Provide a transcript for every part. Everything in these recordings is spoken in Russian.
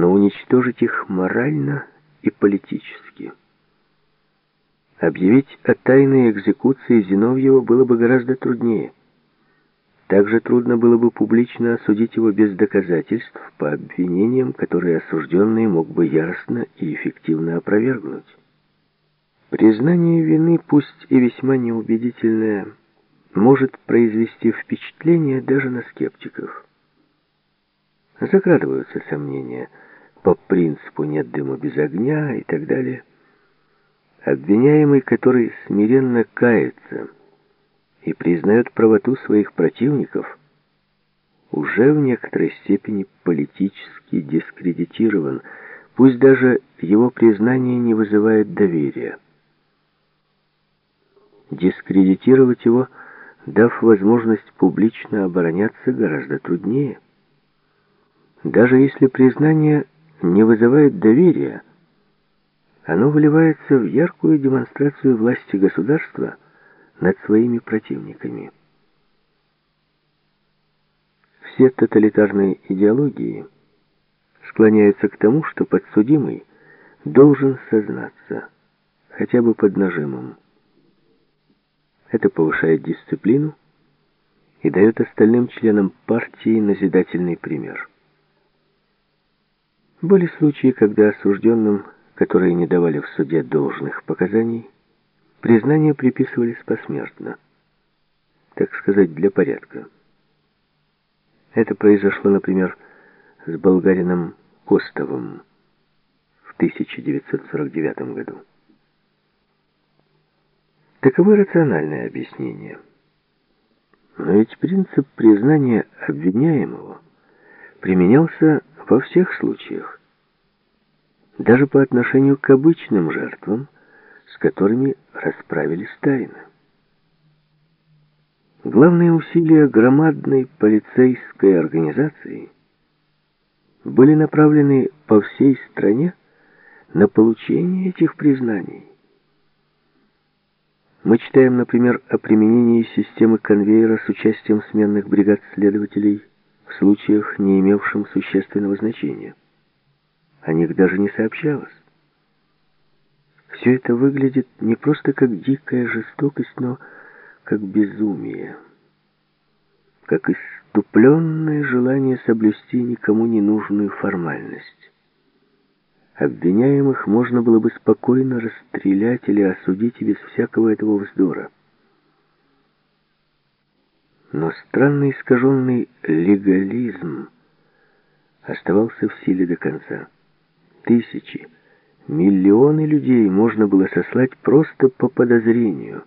но уничтожить их морально и политически. Объявить о тайной экзекуции Зиновьева было бы гораздо труднее. Также трудно было бы публично осудить его без доказательств по обвинениям, которые осужденный мог бы яростно и эффективно опровергнуть. Признание вины, пусть и весьма неубедительное, может произвести впечатление даже на скептиков. Закрадываются сомнения по принципу «нет дыма без огня» и так далее. Обвиняемый, который смиренно кается и признает правоту своих противников, уже в некоторой степени политически дискредитирован, пусть даже его признание не вызывает доверия. Дискредитировать его, дав возможность публично обороняться, гораздо труднее. Даже если признание не вызывает доверия, оно выливается в яркую демонстрацию власти государства над своими противниками. Все тоталитарные идеологии склоняются к тому, что подсудимый должен сознаться, хотя бы под нажимом. Это повышает дисциплину и дает остальным членам партии назидательный пример. Были случаи, когда осужденным, которые не давали в суде должных показаний, признание приписывались посмертно, так сказать, для порядка. Это произошло, например, с болгарином Костовым в 1949 году. Таковы рациональное объяснение. Но ведь принцип признания обвиняемого применялся во всех случаях, даже по отношению к обычным жертвам, с которыми расправились тайно. Главные усилия громадной полицейской организации были направлены по всей стране на получение этих признаний. Мы читаем, например, о применении системы конвейера с участием сменных бригад следователей в случаях, не имевшим существенного значения. О них даже не сообщалось. Все это выглядит не просто как дикая жестокость, но как безумие, как иступленное желание соблюсти никому не нужную формальность. Обвиняемых можно было бы спокойно расстрелять или осудить без всякого этого вздора. Но странный искаженный легализм оставался в силе до конца. Тысячи, миллионы людей можно было сослать просто по подозрению,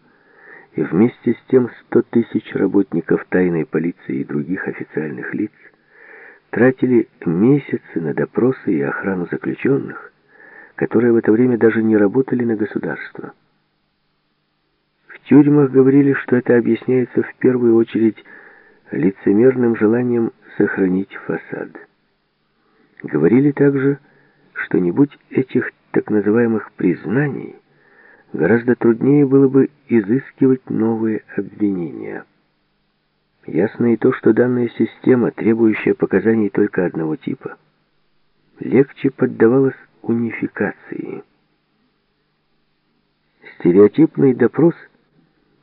и вместе с тем сто тысяч работников тайной полиции и других официальных лиц тратили месяцы на допросы и охрану заключенных, которые в это время даже не работали на государство. Тюрьмах говорили, что это объясняется в первую очередь лицемерным желанием сохранить фасад. Говорили также, что не будь этих так называемых признаний, гораздо труднее было бы изыскивать новые обвинения. Ясно и то, что данная система, требующая показаний только одного типа, легче поддавалась унификации. Стереотипный допрос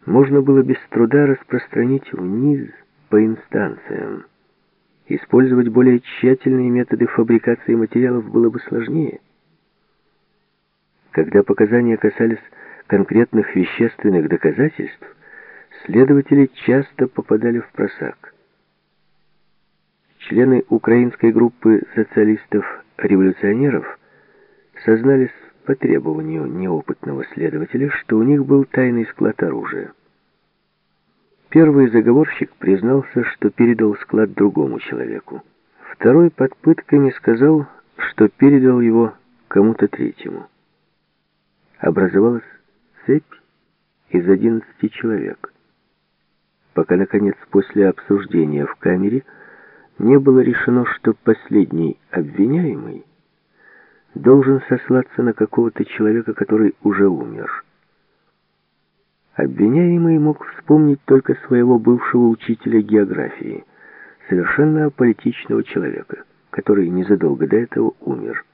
можно было без труда распространить вниз по инстанциям. Использовать более тщательные методы фабрикации материалов было бы сложнее. Когда показания касались конкретных вещественных доказательств, следователи часто попадали в просак. Члены украинской группы социалистов-революционеров сознались по требованию неопытного следователя, что у них был тайный склад оружия. Первый заговорщик признался, что передал склад другому человеку. Второй под пытками сказал, что передал его кому-то третьему. Образовалась цепь из одиннадцати человек пока, наконец, после обсуждения в камере не было решено, что последний обвиняемый должен сослаться на какого-то человека, который уже умер. Обвиняемый мог вспомнить только своего бывшего учителя географии, совершенно аполитичного человека. который незадолго до этого умер.